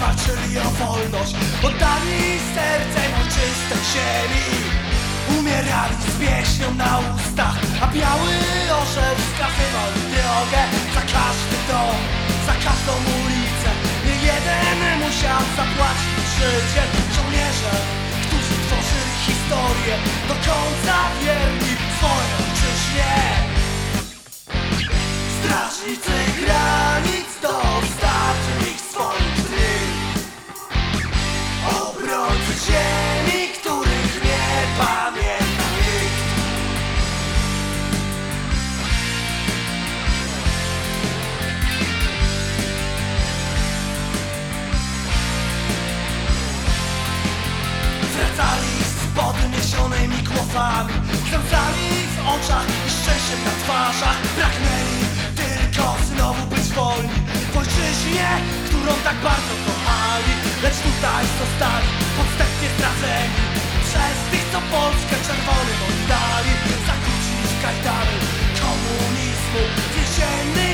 walczyli o wolność Oddali sercem ojczystej ziemi. Umierali z pieśnią na ustach A biały orzeł wskazywał drogę. Za każdy dom, za każdą ulicę Nie jeden musiał zapłacić życiem Żołnierze, którzy tworzyli historię Do końca wierni swojej ojczyźnie Strażnicy głowami Związali w oczach i szczęściem na twarzach. Pragnęli tylko znowu być wolni. W ojczyźnie, którą tak bardzo kochali. Lecz tutaj zostali podstępnie zdradzeni Przez tych, co Polskę czerwonym oddali. Zakłócili w kajdany komunizmu W